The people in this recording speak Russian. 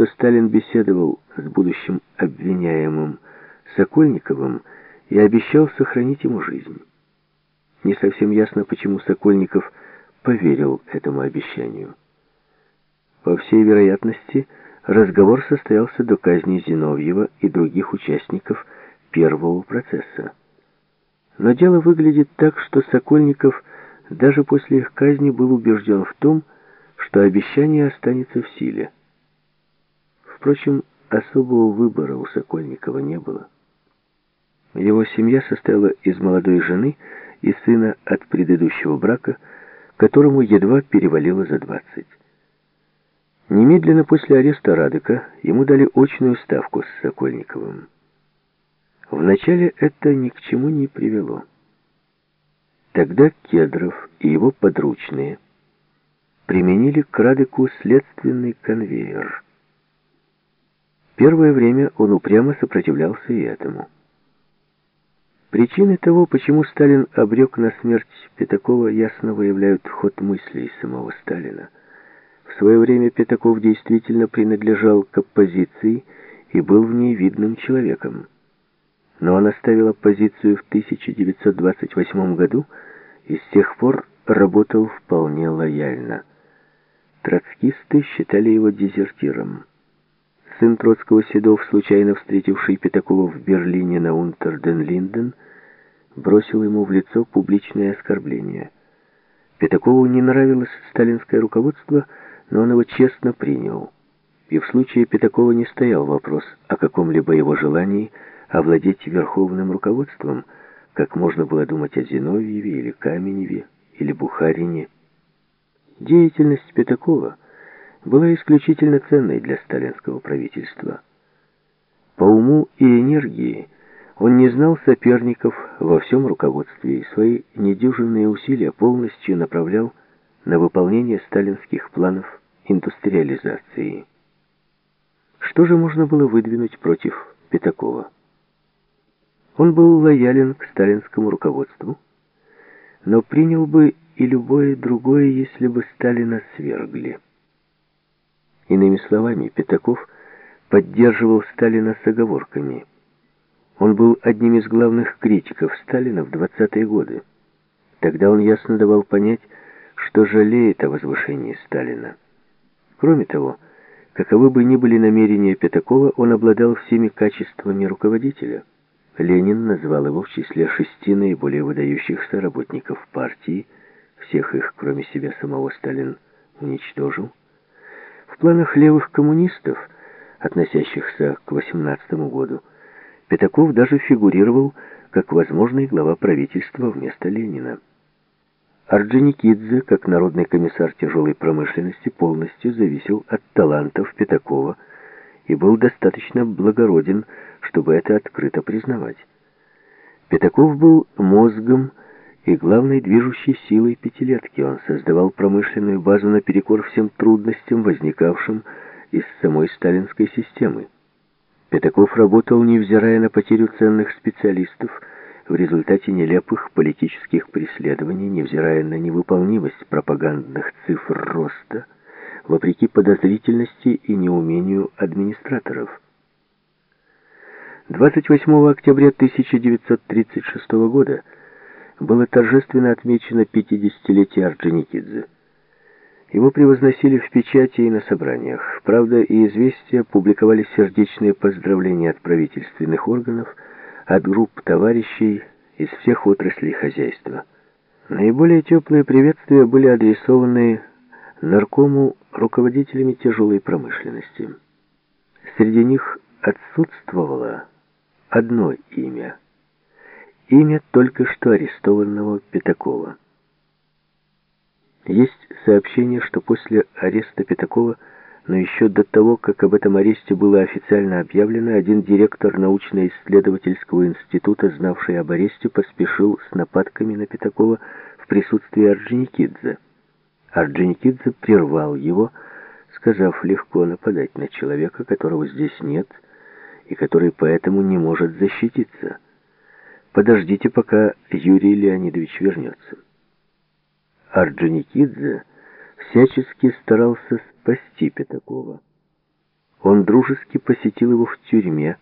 что Сталин беседовал с будущим обвиняемым Сокольниковым и обещал сохранить ему жизнь. Не совсем ясно, почему Сокольников поверил этому обещанию. По всей вероятности, разговор состоялся до казни Зиновьева и других участников первого процесса. Но дело выглядит так, что Сокольников даже после их казни был убежден в том, что обещание останется в силе. Впрочем, особого выбора у Сокольникова не было. Его семья состояла из молодой жены и сына от предыдущего брака, которому едва перевалило за 20. Немедленно после ареста Радыка ему дали очную ставку с Сокольниковым. Вначале это ни к чему не привело. Тогда Кедров и его подручные применили к Радыку следственный конвейер. Первое время он упрямо сопротивлялся и этому. Причины того, почему Сталин обрек на смерть Пятакова, ясно выявляют ход мыслей самого Сталина. В свое время Пятаков действительно принадлежал к оппозиции и был в ней видным человеком. Но он оставил оппозицию в 1928 году и с тех пор работал вполне лояльно. Троцкисты считали его дезертиром. Сын Троцкого Седов, случайно встретивший Пятакова в Берлине на Унтерден-Линден, бросил ему в лицо публичное оскорбление. Пятакову не нравилось сталинское руководство, но он его честно принял. И в случае Пятакова не стоял вопрос о каком-либо его желании овладеть верховным руководством, как можно было думать о Зиновьеве или Каменеве или Бухарине. Деятельность Пятакова была исключительно ценной для сталинского правительства. По уму и энергии он не знал соперников во всем руководстве и свои недюжинные усилия полностью направлял на выполнение сталинских планов индустриализации. Что же можно было выдвинуть против Пятакова? Он был лоялен к сталинскому руководству, но принял бы и любое другое, если бы Сталина свергли. Иными словами, Пятаков поддерживал Сталина с оговорками. Он был одним из главных критиков Сталина в 20-е годы. Тогда он ясно давал понять, что жалеет о возвышении Сталина. Кроме того, каковы бы ни были намерения Пятакова, он обладал всеми качествами руководителя. Ленин назвал его в числе шести наиболее выдающихся работников партии, всех их, кроме себя самого, Сталин уничтожил. В планах левых коммунистов, относящихся к 18 году, Пятаков даже фигурировал как возможный глава правительства вместо Ленина. Орджоникидзе, как народный комиссар тяжелой промышленности, полностью зависел от талантов Пятакова и был достаточно благороден, чтобы это открыто признавать. Пятаков был мозгом и главной движущей силой пятилетки. Он создавал промышленную базу наперекор всем трудностям, возникавшим из самой сталинской системы. Пятаков работал, невзирая на потерю ценных специалистов, в результате нелепых политических преследований, невзирая на невыполнимость пропагандных цифр роста, вопреки подозрительности и неумению администраторов. 28 октября 1936 года было торжественно отмечено 50-летие Орджоникидзе. Его превозносили в печати и на собраниях. Правда, и известия публиковали сердечные поздравления от правительственных органов, от групп товарищей из всех отраслей хозяйства. Наиболее теплые приветствия были адресованы наркому руководителями тяжелой промышленности. Среди них отсутствовало одно имя. Имя только что арестованного Пятакова. Есть сообщение, что после ареста Пятакова, но еще до того, как об этом аресте было официально объявлено, один директор научно-исследовательского института, знавший об аресте, поспешил с нападками на Пятакова в присутствии Орджоникидзе. Орджоникидзе прервал его, сказав легко нападать на человека, которого здесь нет, и который поэтому не может защититься. Подождите, пока Юрий Леонидович вернется. Орджоникидзе всячески старался спасти Пятакова. Он дружески посетил его в тюрьме,